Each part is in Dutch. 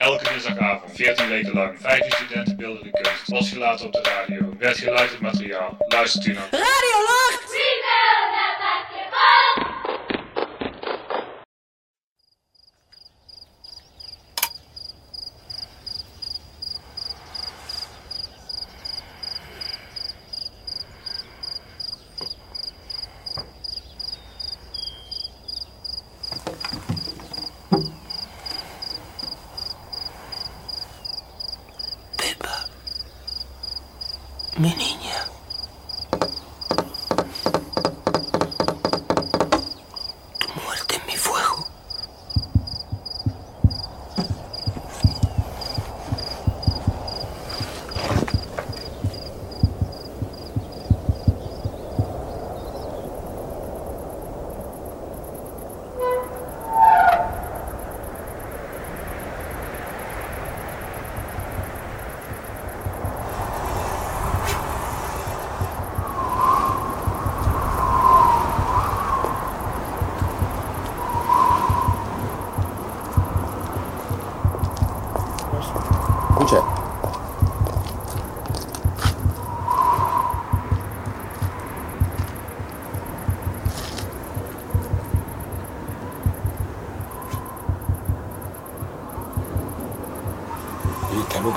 Elke dinsdagavond, 14 weken lang, 15 studenten beeldende kunst, was gelaten op de radio, werd geluisterd materiaal. Luistert u naar Radio Lucht!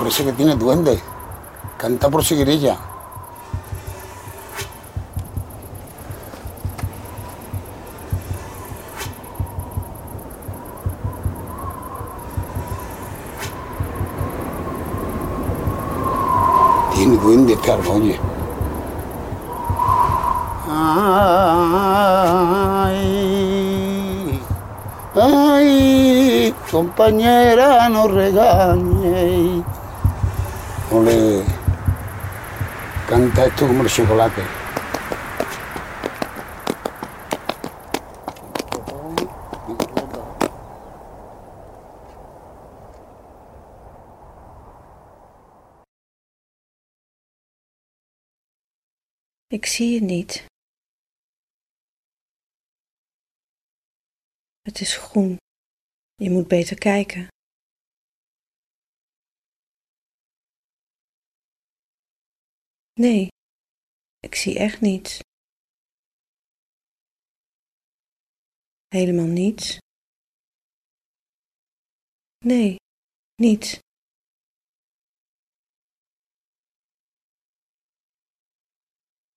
Parece que tiene duende. Canta por seguirilla. Tiene duende este árbol, oye. Ay, ay, compañera, no regañe. Ole, canta esto como chocolate. Ik zie het niet. Het is groen. Je moet beter kijken. Nee, ik zie echt niets. Helemaal niets. Nee, niets.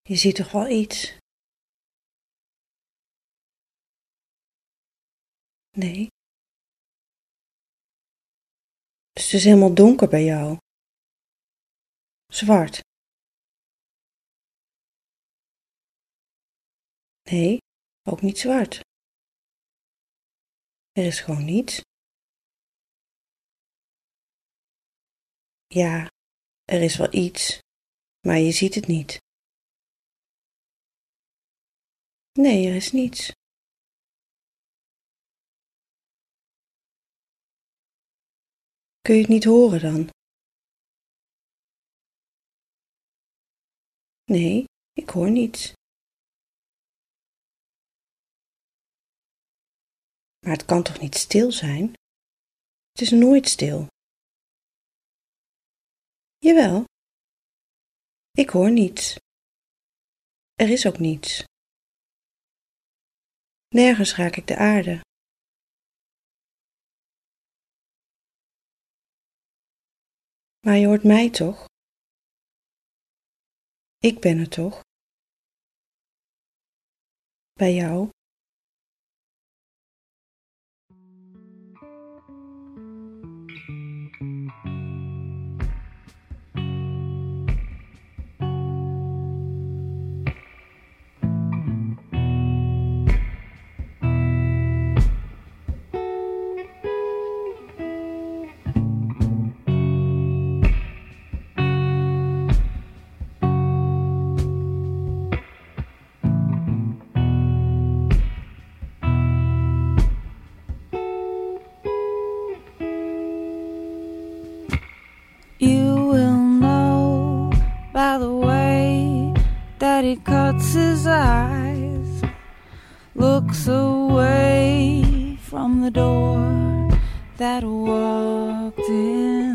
Je ziet toch wel iets? Nee. Dus het is helemaal donker bij jou. Zwart. Nee, ook niet zwart. Er is gewoon niets. Ja, er is wel iets, maar je ziet het niet. Nee, er is niets. Kun je het niet horen dan? Nee, ik hoor niets. Maar het kan toch niet stil zijn? Het is nooit stil. Jawel. Ik hoor niets. Er is ook niets. Nergens raak ik de aarde. Maar je hoort mij toch? Ik ben er toch? Bij jou? he cuts his eyes, looks away from the door that walked in.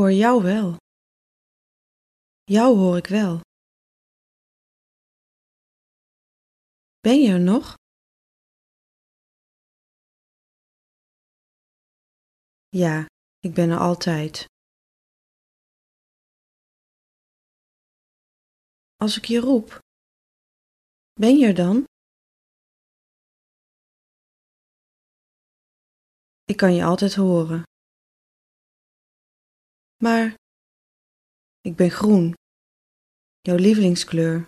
hoor jou wel. Jou hoor ik wel. Ben je er nog? Ja, ik ben er altijd. Als ik je roep, ben je er dan? Ik kan je altijd horen. Maar ik ben groen, jouw lievelingskleur.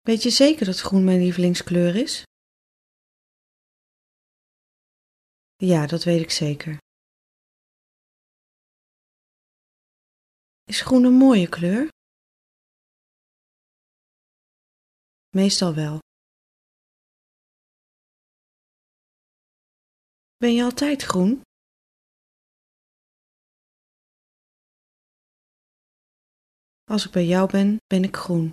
Weet je zeker dat groen mijn lievelingskleur is? Ja, dat weet ik zeker. Is groen een mooie kleur? Meestal wel. Ben je altijd groen? Als ik bij jou ben, ben ik groen.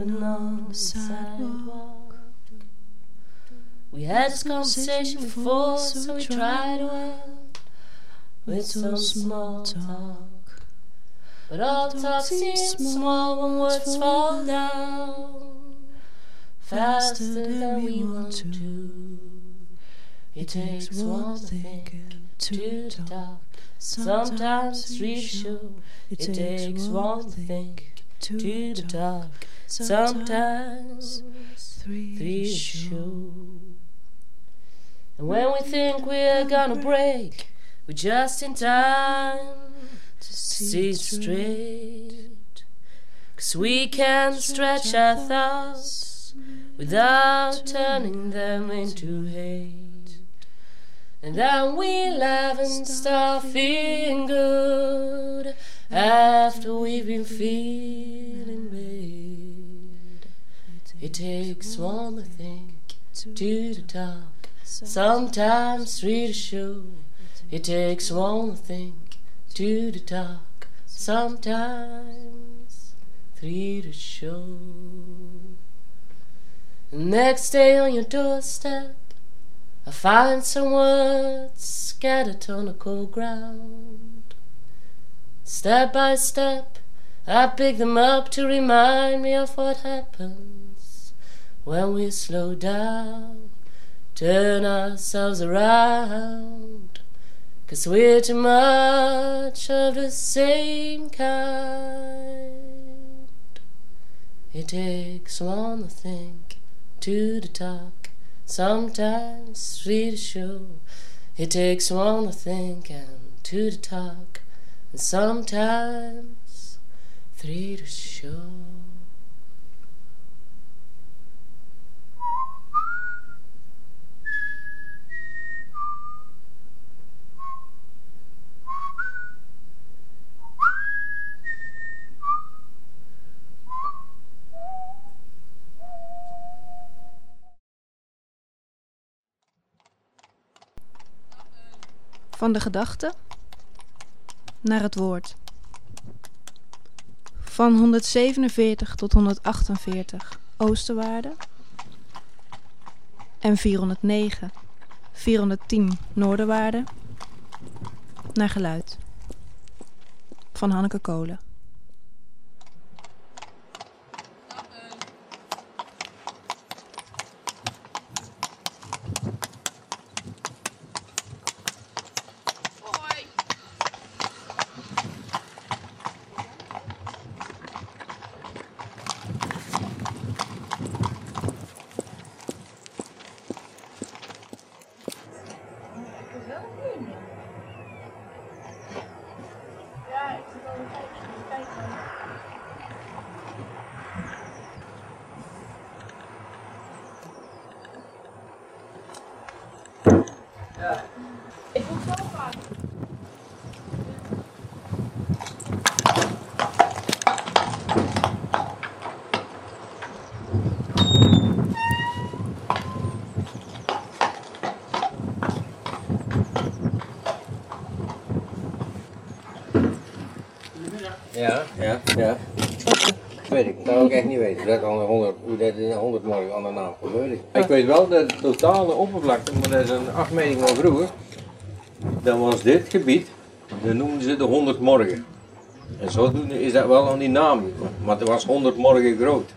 on the sidewalk. We had this conversation before, so we tried end with some small talk. But all talk seems small when words fall down faster than we want to. It takes one thing to talk Sometimes we show. It takes one two to talk. Sometimes three show. And when we think we're gonna break, we're just in time to see straight. Cause we can stretch our thoughts without turning them into hate. And then we laugh and start feeling good after we've been feeling bad. It takes one to think, two to talk, sometimes three to show. It takes one to think, two to talk, sometimes three to show. The next day on your doorstep, I find some words scattered on the cold ground. Step by step, I pick them up to remind me of what happens when we slow down, turn ourselves around. Cause we're too much of the same kind. It takes one to think, two to talk, sometimes three to show. It takes one to think and two to talk, and sometimes three to show. Van de gedachte naar het woord. Van 147 tot 148 oosterwaarde. En 409, 410 noorderwaarde. Naar geluid. Van Hanneke Kolen. Ja, ja, ja. Dat weet ik. Dat zou ik echt niet weten. Dat aan de 100, hoe dat in de 100 morgen aan de naam komt, weet ik. Ik weet wel de totale oppervlakte, maar dat is een afmeting van vroeger. Dat was dit gebied, dat noemden ze de 100 morgen. En zodoende is dat wel aan die naam, maar het was 100 morgen groot.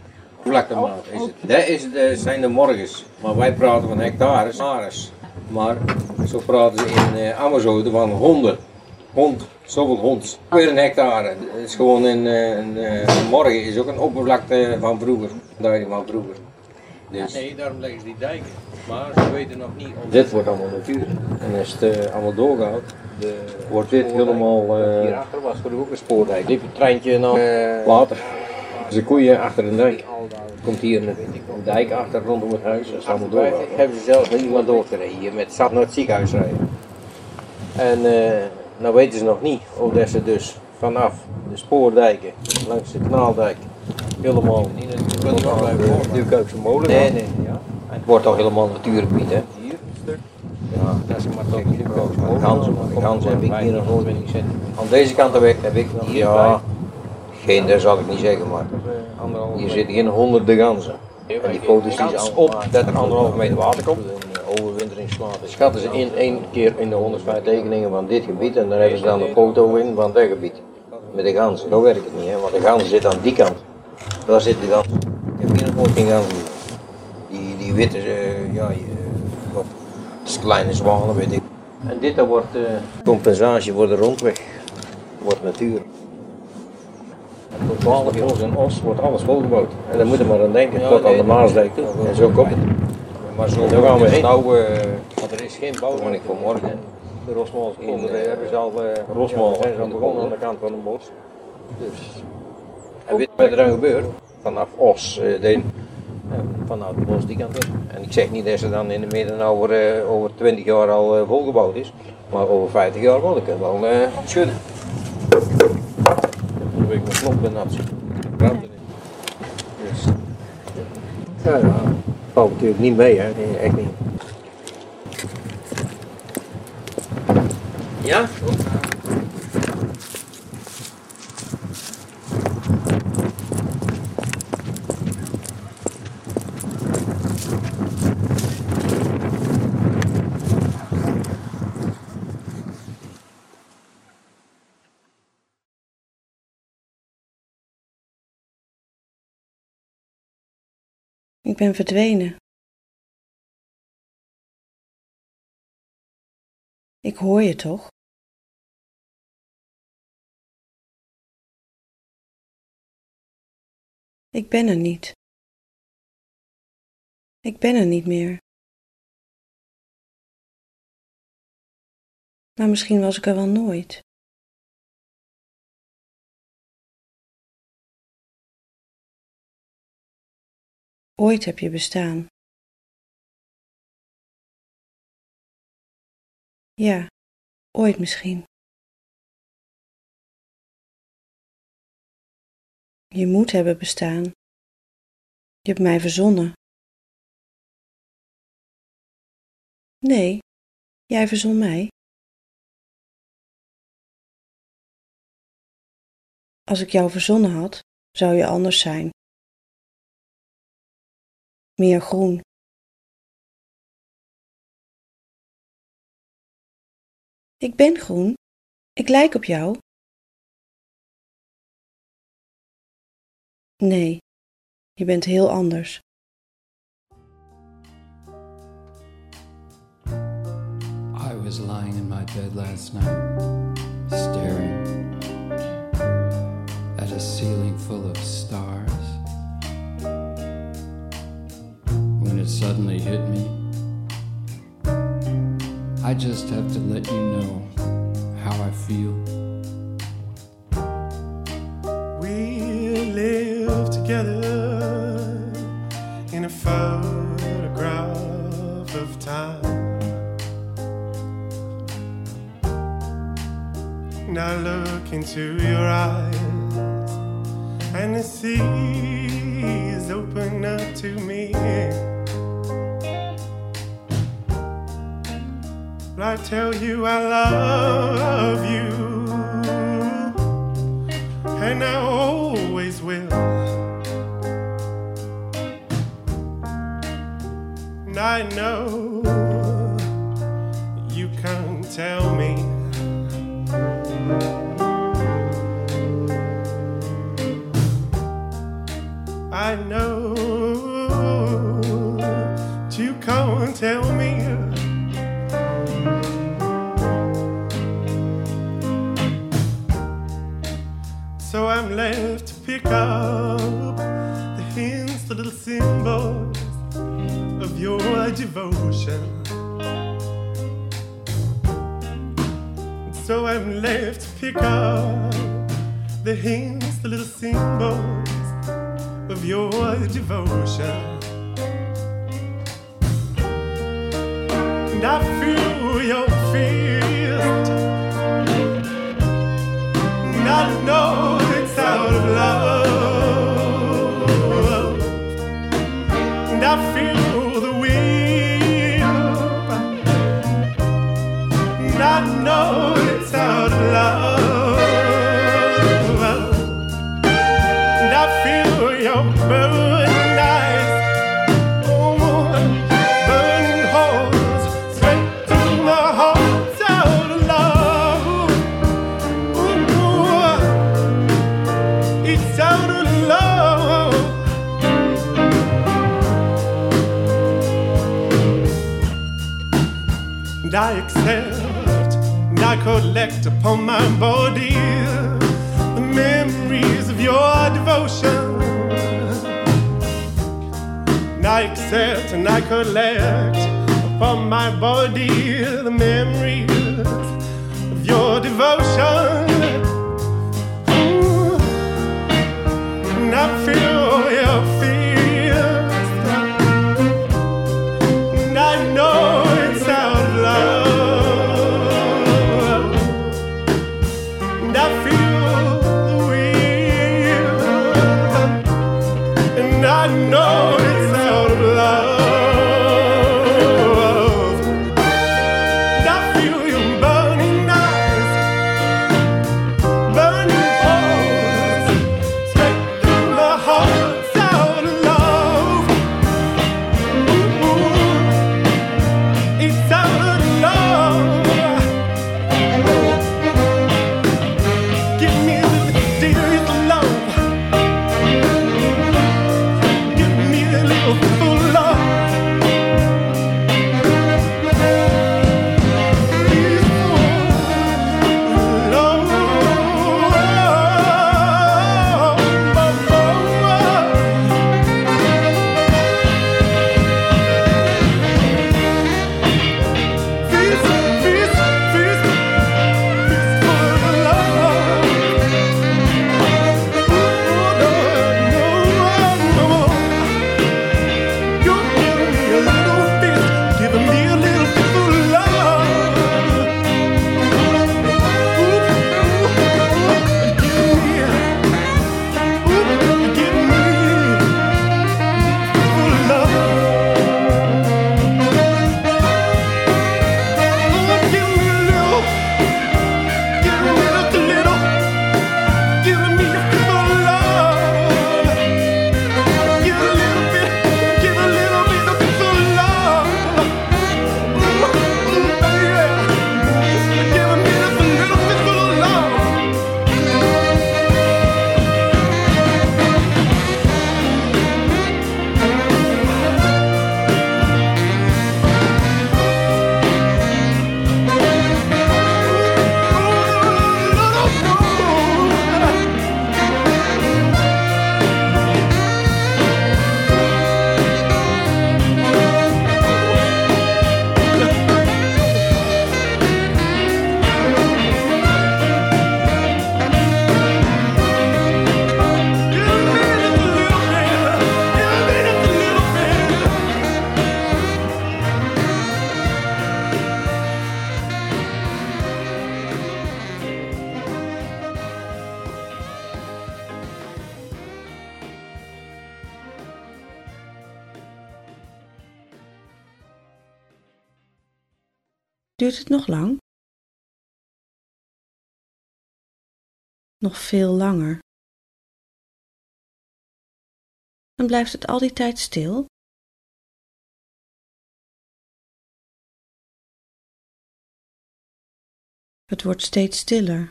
Vlaktemaat is het. Dat is zijn de morgens, maar wij praten van hectares, ares. Maar zo praten ze in uh, Amazone van honden. Hond, zoveel hond. Weer een hectare. Is gewoon een, eh, eh, een morgen is ook een oppervlakte van vroeger. Duiding van vroeger. Dus. Nee, daarom leggen ze die dijken. Maar ze weten nog niet of... Dit wordt allemaal natuur. En als het eh, allemaal doorgaat, de, wordt dit helemaal... eh Hierachter was er ook een spoordijk. Liep het treintje nog later. Dus de koeien achter de dijk. Komt hier een, een dijk achter rondom het huis. Dat is allemaal door. Hebben ze zelf niet iemand doorgereden hier met zat naar het ziekenhuis rijden. En eh, nou weten ze nog niet of dat ze dus vanaf de spoordijken langs de kanaaldijk helemaal Duurkuipse molen Nee, nee. Ja. Het wordt toch helemaal natuurgebied, hè? Hier een stuk. Ja, dat is maar toch ganzen. Ganzen heb ik hier nog nooit. Aan deze kant heb ik, ja, geen, dat zal ik niet zeggen, maar hier zitten geen honderden ganzen. En die foto's die ze op dat er anderhalve meter water komt. Overwinteringsplaat. Schatten ze in één keer in de 105 tekeningen van dit gebied en dan hebben ze dan een foto in van dat gebied. Met de ganzen. Zo werkt het niet, hè, want de ganzen zitten aan die kant. Daar zit de ganzen. Ik heb hier nog geen ganzen. Die, die witte, eh, ja, wat, het is kleine zwanen, weet ik. En dit dan wordt eh, compensatie voor de rondweg. Wordt natuur. En Tot 12 ons en os wordt alles volgebouwd. En daar moet je maar aan denken, tot aan de Maasdijk toe. En zo komt het. Maar zo gaan we heen. Nou, eh, want er is geen bouw. Want ik morgen. De Rosmals onder uh, hebben ze al uh, Rosmal zijn ze al begonnen aan de kant van een bos. Dus. En weet wat er dan gebeurt? Vanaf Os, uh, de, vanuit het bos die kant op. En ik zeg niet dat ze dan in de midden over, uh, over 20 jaar al uh, volgebouwd is, maar over 50 jaar dan kunnen we wel schudden. Dan ik mijn knop ben nat. Brand erin. Dus. Ja, ja. Valt natuurlijk niet mee, hè? Nee, echt niet. Ja? Ik ben verdwenen. Ik hoor je toch? Ik ben er niet. Ik ben er niet meer. Maar misschien was ik er wel nooit. Ooit heb je bestaan. Ja, ooit misschien. Je moet hebben bestaan. Je hebt mij verzonnen. Nee, jij verzon mij. Als ik jou verzonnen had, zou je anders zijn. Meer groen. Ik ben groen. Ik lijk op jou. Nee, je bent heel anders. I was lying in my bed last night, staring at a ceiling full of stars. When it suddenly hit me, I just have to let you know how I feel. Together in a photograph of time. Now look into your eyes, and the sea is open up to me. I tell you I love you, feel the wind. And I know it's out of love. I accept and I collect upon my body the memories of your devotion. And I accept and I collect upon my body the memories of your devotion. Ooh. And I feel your Duurt het nog lang? Nog veel langer. En blijft het al die tijd stil? Het wordt steeds stiller.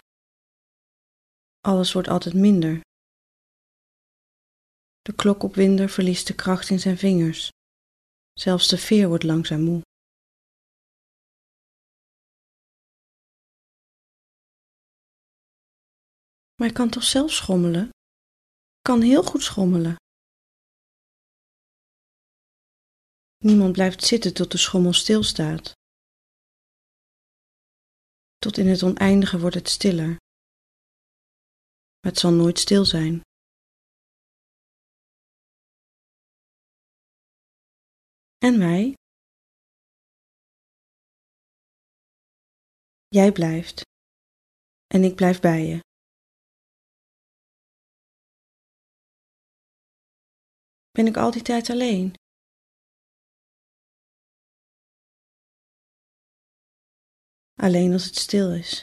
Alles wordt altijd minder. De klokopwinder verliest de kracht in zijn vingers. Zelfs de veer wordt langzaam moe. Maar ik kan toch zelf schommelen? Ik kan heel goed schommelen. Niemand blijft zitten tot de schommel stilstaat. Tot in het oneindige wordt het stiller. Maar het zal nooit stil zijn. En wij? Jij blijft. En ik blijf bij je. Ben ik al die tijd alleen? Alleen als het stil is.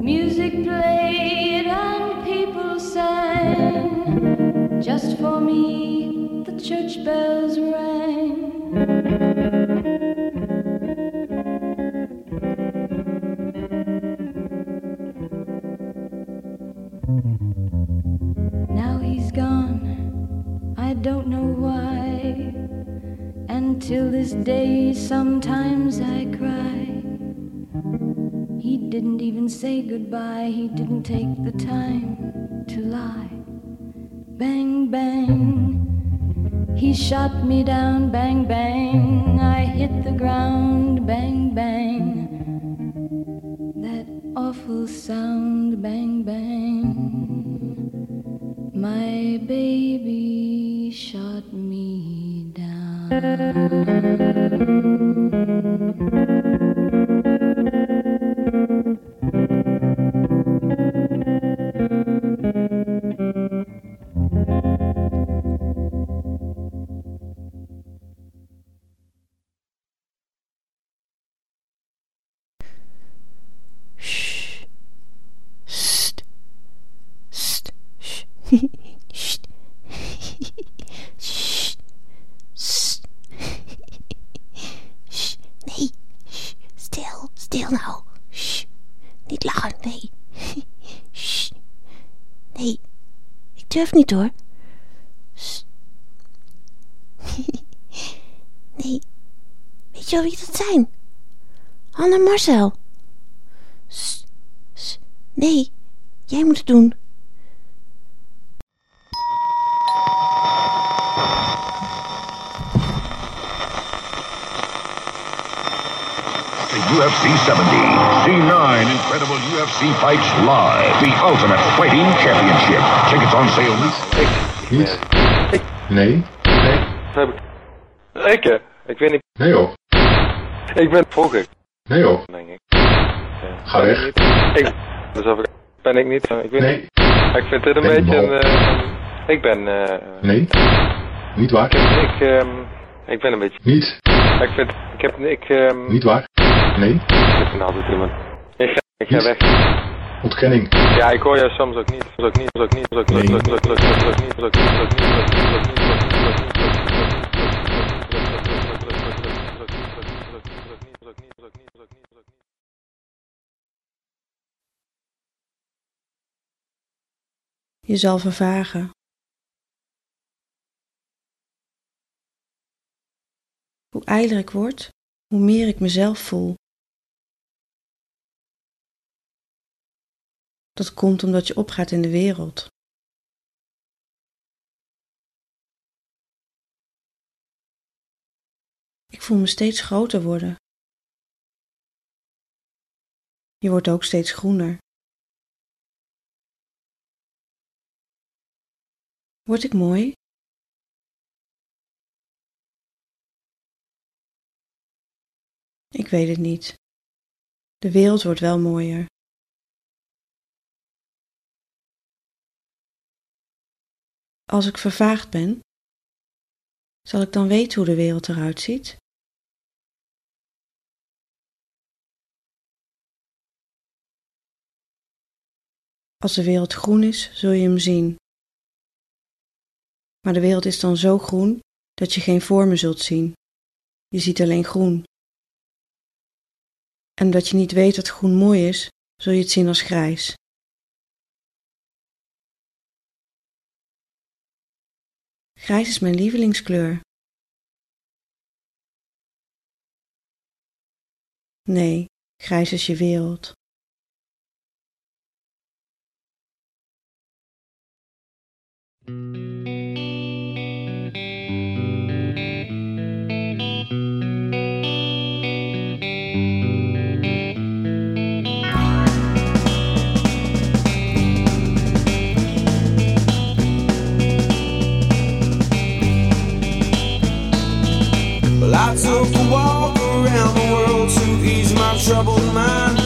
Music played and people sang just for me, the church bells. He didn't take the time to lie. Bang, bang. He shot me down, bang, bang. I hit the ground, bang, bang. That awful sound, bang, bang. My baby shot me down. Durf niet hoor. Nee. Weet je wel wie dat zijn? Anne Marcel. Sst. Nee. Jij moet het doen. UFC 70. See nine incredible UFC fights live. The Ultimate Fighting Championship. Tickets on sale now. Niet? Nee? Nee? Ik, eh, ik weet niet. Nee joh. Ik ben vroeger. Nee joh. Denk ik. Ga weg. Ik, dus ik, ben ik niet. eh, Ik weet Nee. niet. Ik vind dit een beetje een. eh, ik ben. eh Nee? Niet waar? ik, ehm, ik ben een beetje. Niet? Ik vind. Ik heb. Ik. ehm Niet waar? Nee? Ik iemand. Ga, ik ga weg. Ontkenning. Ja, ik hoor je soms ook niet. Soms ook niet. Soms ook niet. Soms ook niet. Soms ook niet. Soms ook niet. Soms ook niet. Soms ook niet. Soms ook niet. Soms ook niet. Je zal vervagen. Hoe ijler ik word, hoe meer ik mezelf voel. Dat komt omdat je opgaat in de wereld. Ik voel me steeds groter worden. Je wordt ook steeds groener. Word ik mooi? Ik weet het niet. De wereld wordt wel mooier. Als ik vervaagd ben, zal ik dan weten hoe de wereld eruit ziet? Als de wereld groen is, zul je hem zien. Maar de wereld is dan zo groen dat je geen vormen zult zien. Je ziet alleen groen. En dat je niet weet dat groen mooi is, zul je het zien als grijs. Grijs is mijn lievelingskleur. Nee, grijs is je wereld. took a walk around the world to ease my troubled mind.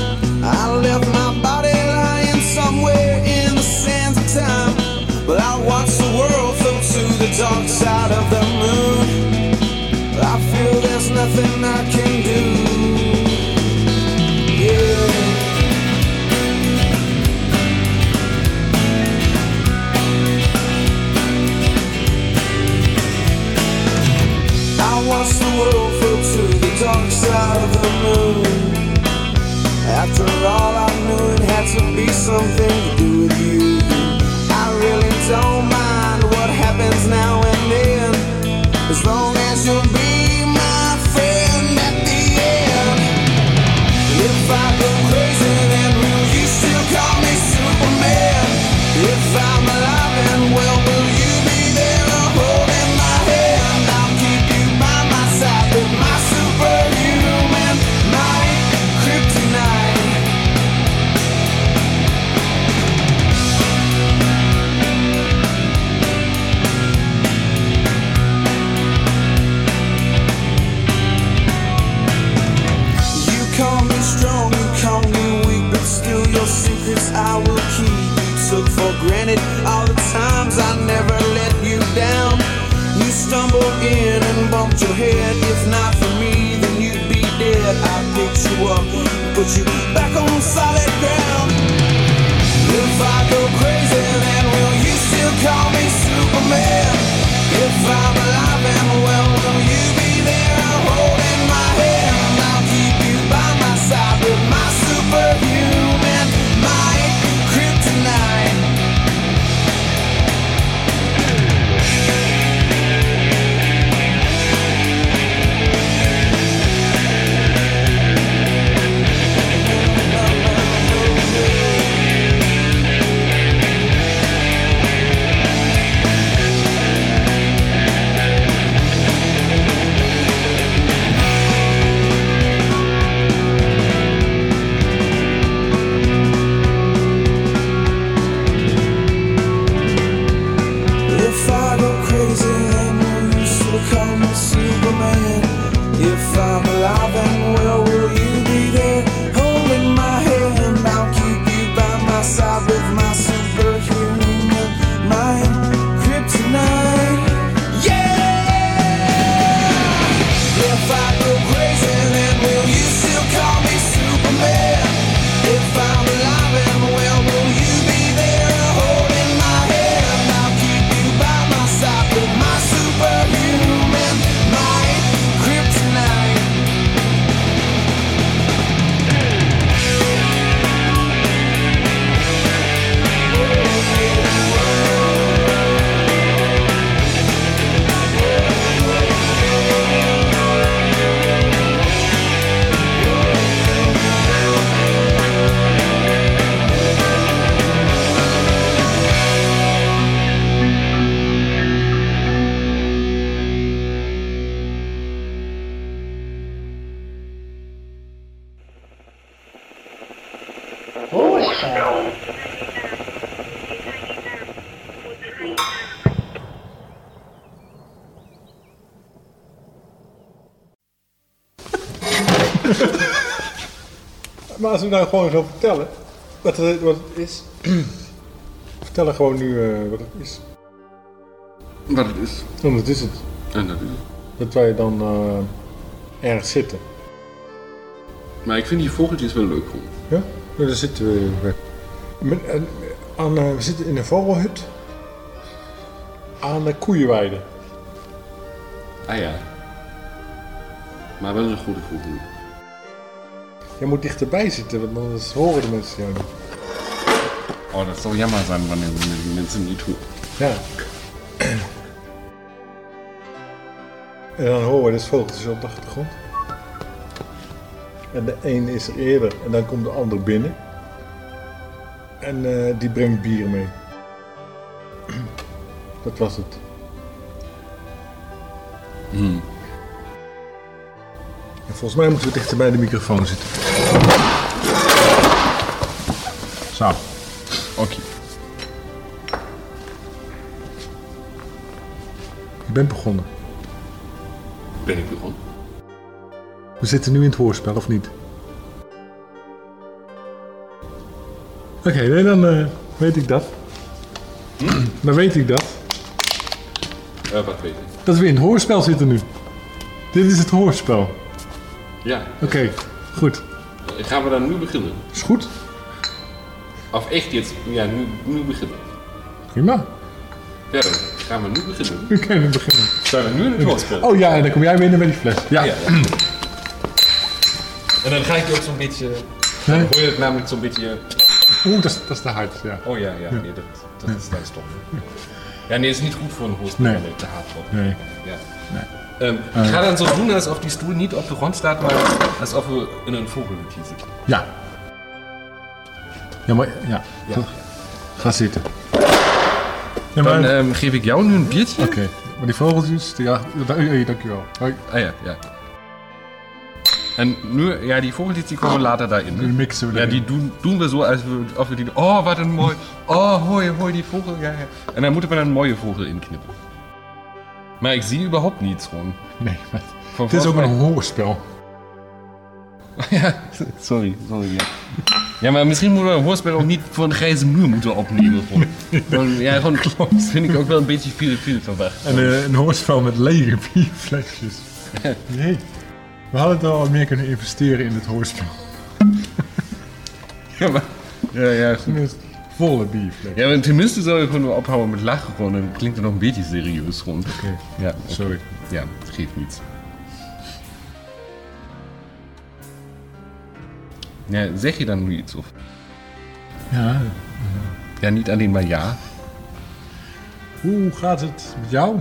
something to do. and bumped your head. If not for me, then you'd be dead. I picked you up, put you back on solid ground. If I go crazy, then will you still call me Superman? maar als we nou gewoon zo vertellen wat het, wat is. vertellen gewoon nu eh, wat het is. Wat het is. En dat is het. En dat. Dat wij dan uh, ergens zitten. Maar ik vind die vogeltjes wel leuk hoor. Ja? daar zitten we. we, aan, eh, we zitten in een vogelhut. Aan de koeienweide. Ah ja. Maar wel een goede vogel. Je moet dichterbij zitten, want anders horen de mensen jou niet. Oh, dat zou jammer zijn wanneer de mensen niet horen. Ja. En dan horen we dus vogeltjes op de achtergrond. En de een is er eerder en dan komt de ander binnen. En eh, die brengt bier mee. Dat was het. Hmm. En volgens mij moeten we dichter bij de microfoon zitten. Zo. Oké. Je bent begonnen. Ben ik begonnen? We zitten nu in het hoorspel, of niet? Oké, nee, dan eh, weet ik dat. Dan weet ik dat. Eh, wat weet ik? Dat we in het hoorspel zitten nu. Dit is het hoorspel. Ja. Oké, goed. Gaan we dan nu beginnen? Is goed. Of echt jetzt? Ja, nu, nu beginnen. Prima. Ja, dan gaan we nu beginnen. Nu kunnen we beginnen. Zijn we nu in het hoorspel? Oh ja, en dan kom jij binnen met die fles. Ja. Ja, En dan ga ik ook zo'n beetje... Nee. Dan hoor je het namelijk zo'n beetje... Oeh, dat is, dat is te hard, ja. Oh ja, ja, nee, dat, dat is dan stom. Ja, nee, is niet goed voor een hoorspel Nee. het te hard wordt. Nee. Ja. Nee. Ehm, Eh. ik ga dan zo doen alsof die stoel niet op de grond staat, maar alsof we in een vogelhutje zitten. Ja. Ja, maar ja. Ja. Ga zitten. Ja, Dan maar- ehm, geef ik jou nu een biertje. Oké, maar die vogeltjes, die, ja, da- hey, dankjewel. Hoi. Ah ja, ja. En nu, ja, die vogeltjes die komen later daarin. Die mixen we Ja, die doen, doen we zo als we, we die, oh wat een mooi, oh hoi, hoi die vogel, ja, ja. En dan moeten we een mooie vogel inknippen. Maar ik zie überhaupt niets gewoon. Nee, maar Van het is ook een hoorspel. ja, sorry, sorry, ja. Ja, maar misschien moeten we een hoorspel ook niet voor een grijze muur moeten opnemen. Gewoon. Ja, gewoon, dat vind ik ook wel een beetje veel, veel verwacht. En eh, een hoorspel met lege bierflesjes. Nee. We hadden toch al meer kunnen investeren in het hoorspel. Ja, maar, ja, ja, goed. Volle bierfles. Ja, maar tenminste zou je gewoon ophouden met lachen gewoon. Dan klinkt het nog een beetje serieus gewoon. Oké. Ja. Sorry. Ja, het geeft niets. Ja, zeg je dan nu iets? Of? Ja. Ja, niet alleen maar ja. Hoe gaat het met jou?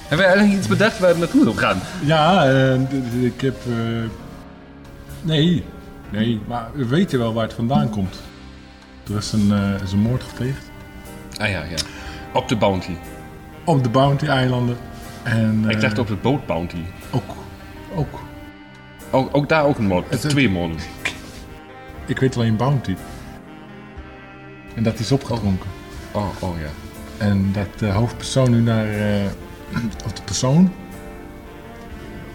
Hebben wij eigenlijk iets bedacht waar het naartoe zou gaan? Ja, eh, ik heb... eh, nee, nee, maar we weten wel waar het vandaan komt. Er is een, eh, is een moord gepleegd Ah ja, ja. Op de Bounty. op de Bounty-eilanden. En, Ik eh, dacht op de boot Bounty. Ook, ook. Ook, ook daar ook een moord. Het- het- Twee moorden. Ik weet alleen Bounty. En dat is opgedronken. Oh, oh ja. En dat de hoofdpersoon nu naar... eh, of de persoon...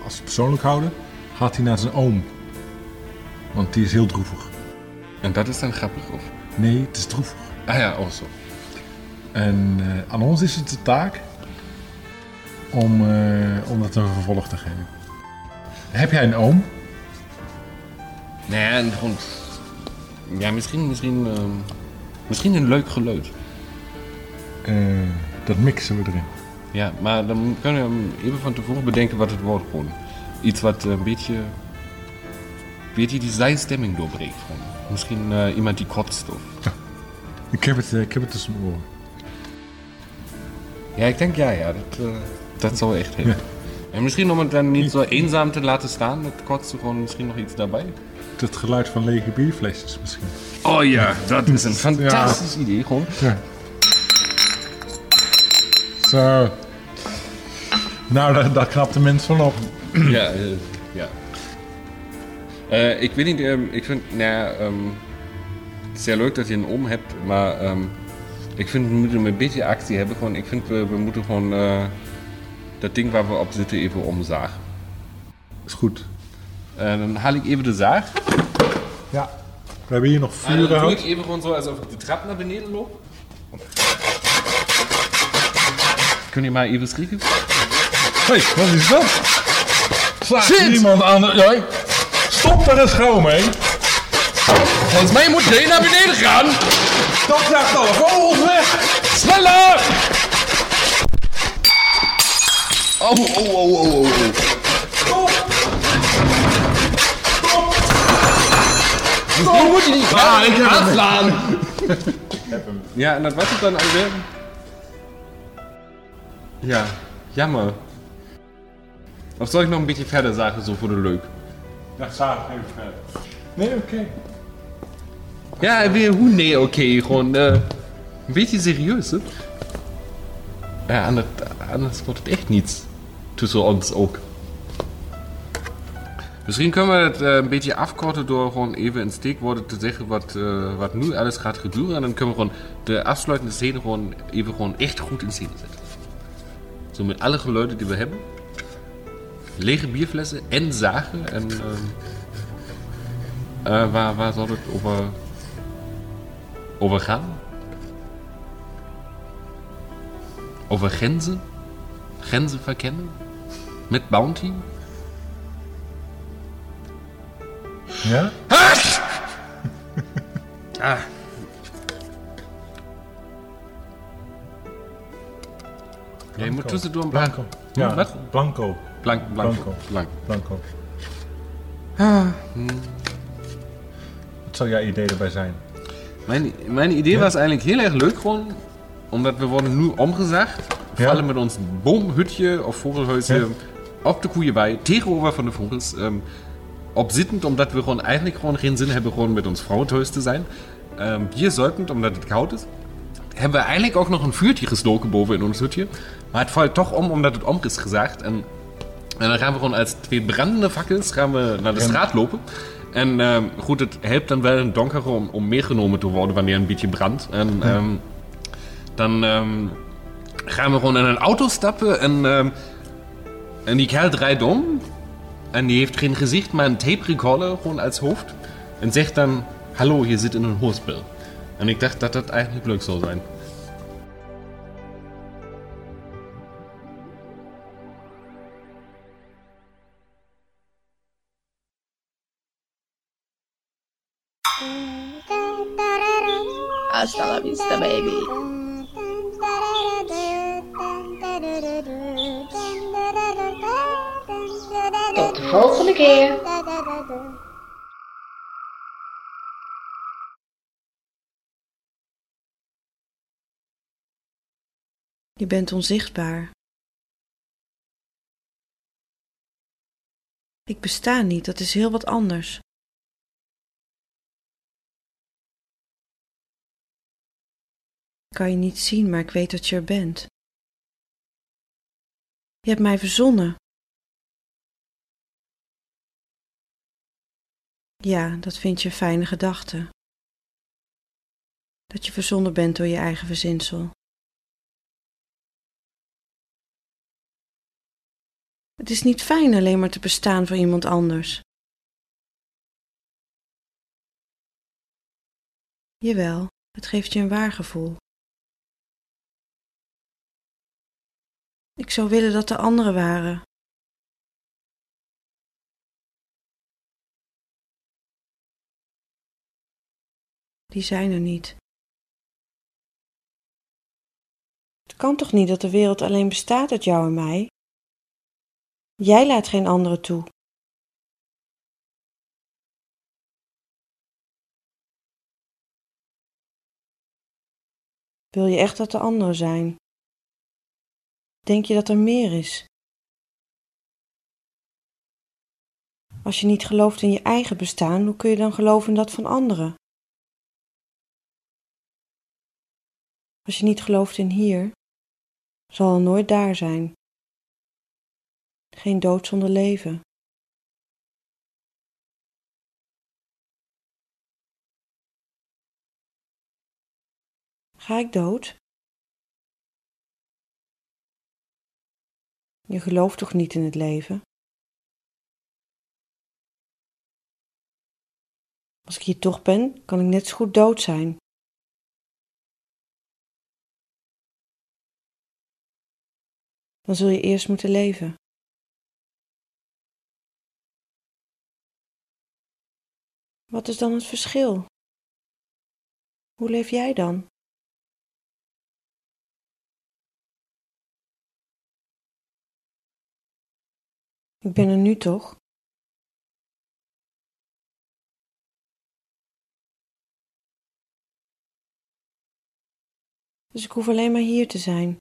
Als ze persoonlijk houden... Gaat hij naar zijn oom. Want die is heel droevig. En dat is dan grappig, of? Nee, het is droevig. Ah ja, oh zo. En eh, aan ons is het de taak om, eh, om dat een vervolg te geven. Heb jij een oom? Nee, en gewoon... Ja, misschien, misschien, ehm, misschien een leuk geluid. Eh, dat mixen we erin. Ja, maar dan kunnen we even van tevoren bedenken wat het wordt gewoon. Iets wat een beetje... Weet je, die zijn stemming doorbreekt gewoon. Misschien eh, iemand die kotst of... Ik heb het, eh, ik heb het tussen mijn oren. Ja, ik denk ja, ja. Dat, eh, dat zou echt helpen. Ja. En misschien om het dan niet zo eenzaam te laten staan, dat kotsen gewoon misschien nog iets daarbij. Het geluid van lege bierflesjes misschien. Oh ja, dat is een fantastisch idee gewoon. Ja. Zo. Nou, daar, daar knapt de mens van op. ja, ja. Eh, ik weet niet, ehm, ik vind, nou ja, ehm, het is heel leuk dat je een om hebt, maar ehm, ik vind we moeten een beetje actie hebben. Gewoon, ik vind we, we moeten gewoon eh, dat ding waar we op zitten even omzagen. Is goed. Dan haal ik even de zaag. Ja. We hebben hier nog En dan doe ik even gewoon zo alsof ik de trap naar beneden loop. Kun je maar even schrikken? Hé, wat is dat? Slaat Shit! iemand aan de... Ja, stop daar eens gauw mee. Volgens mij moet je naar beneden gaan. Dat jaagt alle vogels weg. Sneller! Oh, oh, oh, oh, oh. Misschien moet je niet Ah, ik heb hem. aanslaan. heb hem. Ja, en dat was het dan alweer. Ja, jammer. Of zal ik nog een beetje verder zeggen, zo voor de leuk? Ja, Saar, even verder. Nee, oké. Ja, weer hoe nee, oké, gewoon eh, een beetje serieus, hè? Ja, anders, anders wordt het echt niets. Tussen ons ook. Misschien kunnen we het eh, een beetje afkorten door gewoon even in steekwoorden te zeggen wat, eh, wat nu alles gaat gebeuren. En dan kunnen we gewoon de afsluitende scène gewoon even gewoon echt goed in scène zetten. Zo met alle geluiden die we hebben. Lege bierflessen en zagen. En ehm, eh, waar, waar zal het over, over gaan? Over grenzen? Grenzen verkennen? Met Bounty? Ja? Ah. Ja, je moet tussendoor een Blanco. Ja, wat? Blanco. Blank, blanco. Blanco. Blank. Blanco. Ah, hm. Wat zou jouw idee erbij zijn? Mijn, mijn idee was eigenlijk heel erg leuk gewoon. Omdat we worden nu omgezaagd. We Ja. vallen met ons boomhutje of vogelhuisje Ja. op de koeienwei tegenover van de vogels. ehm, opzittend, omdat we gewoon eigenlijk gewoon geen zin hebben gewoon met ons vrouwenhuis te zijn. Ehm bier zuipend, omdat het koud is. Hebben we eigenlijk ook nog een vuurtje gestoken boven in ons hutje. Maar het valt toch om, omdat het om is gezaagd. En, en dan gaan we gewoon als twee brandende fakkels gaan we naar de straat lopen. En ehm, goed, het helpt dan wel een donker om, om meegenomen te worden wanneer een beetje brandt. En ehm, dan ehm, gaan we gewoon in een auto stappen en, en die kerel draait om. En die heeft geen gezicht, maar een tape recorder gewoon als hoofd. En zegt dan, hallo, je zit in een hoorspel. En ik dacht dat dat eigenlijk leuk zou zijn. Baby. Tot de volgende keer. Je bent onzichtbaar. Ik besta niet, dat is heel wat anders. Kan je niet zien, maar ik weet dat je er bent. Je hebt mij verzonnen. Ja, dat vind je een fijne gedachte. Dat je verzonnen bent door je eigen verzinsel. Het is niet fijn alleen maar te bestaan voor iemand anders. Jawel, het geeft je een waar gevoel. Ik zou willen dat er anderen waren. Die zijn er niet. Het kan toch niet dat de wereld alleen bestaat uit jou en mij? Jij laat geen anderen toe. Wil je echt dat er anderen zijn? Denk je dat er meer is? Als je niet gelooft in je eigen bestaan, hoe kun je dan geloven in dat van anderen? Als je niet gelooft in hier, zal er nooit daar zijn. Geen dood zonder leven. Ga ik dood? Je gelooft toch niet in het leven? Als ik hier toch ben, kan ik net zo goed dood zijn. Dan zul je eerst moeten leven. Wat is dan het verschil? Hoe leef jij dan? Ik ben er nu toch? Dus ik hoef alleen maar hier te zijn.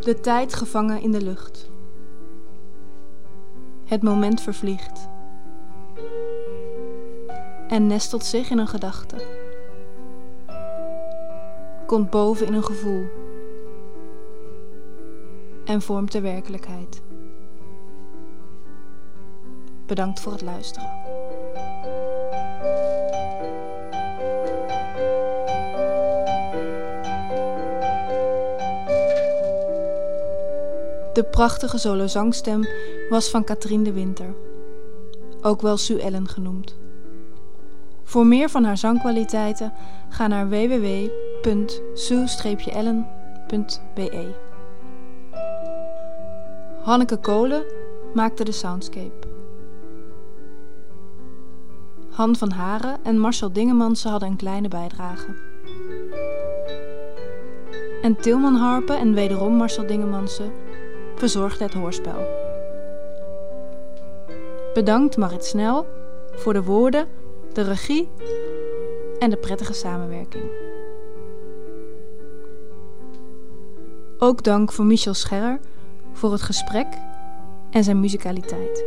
De tijd gevangen in de lucht. Het moment vervliegt. En nestelt zich in een gedachte. Komt boven in een gevoel. En vormt de werkelijkheid. Bedankt voor het luisteren. De prachtige solo-zangstem was van Katrien de Winter, ook wel Sue Ellen genoemd. Voor meer van haar zangkwaliteiten ga naar www.sue-ellen.be. Hanneke Kolen maakte de soundscape. Han van Haren en Marcel Dingemansen hadden een kleine bijdrage. En Tilman Harpen en wederom Marcel Dingemansen verzorgde het hoorspel. Bedankt Marit Snel voor de woorden, de regie en de prettige samenwerking. Ook dank voor Michel Scherrer voor het gesprek en zijn muzikaliteit.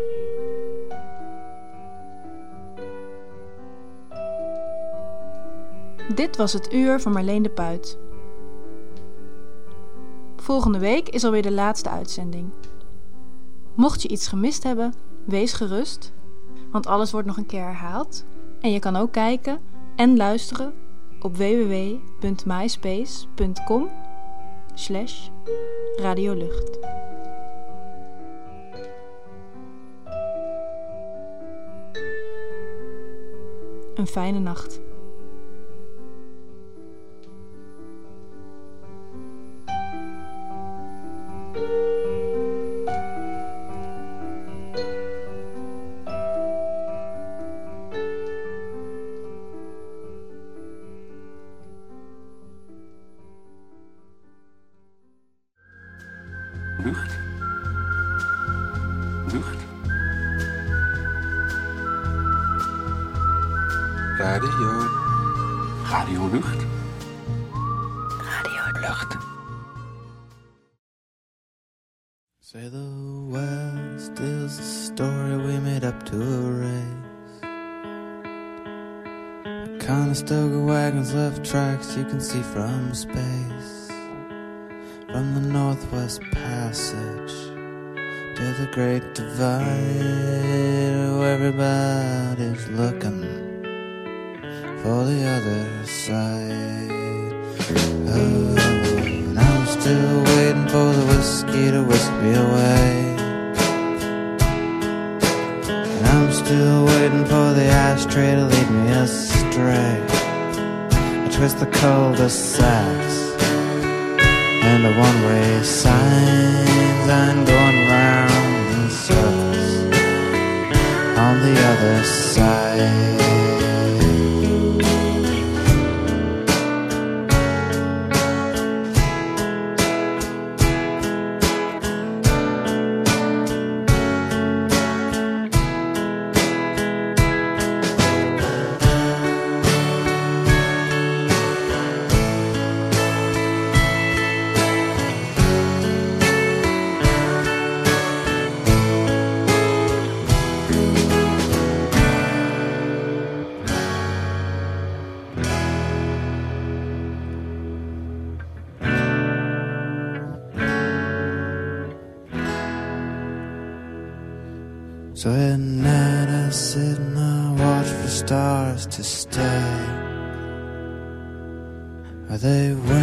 Dit was het uur van Marleen de Puit. Volgende week is alweer de laatste uitzending. Mocht je iets gemist hebben, wees gerust, want alles wordt nog een keer herhaald. En je kan ook kijken en luisteren op www.myspace.com slash radiolucht. Een fijne nacht. Are they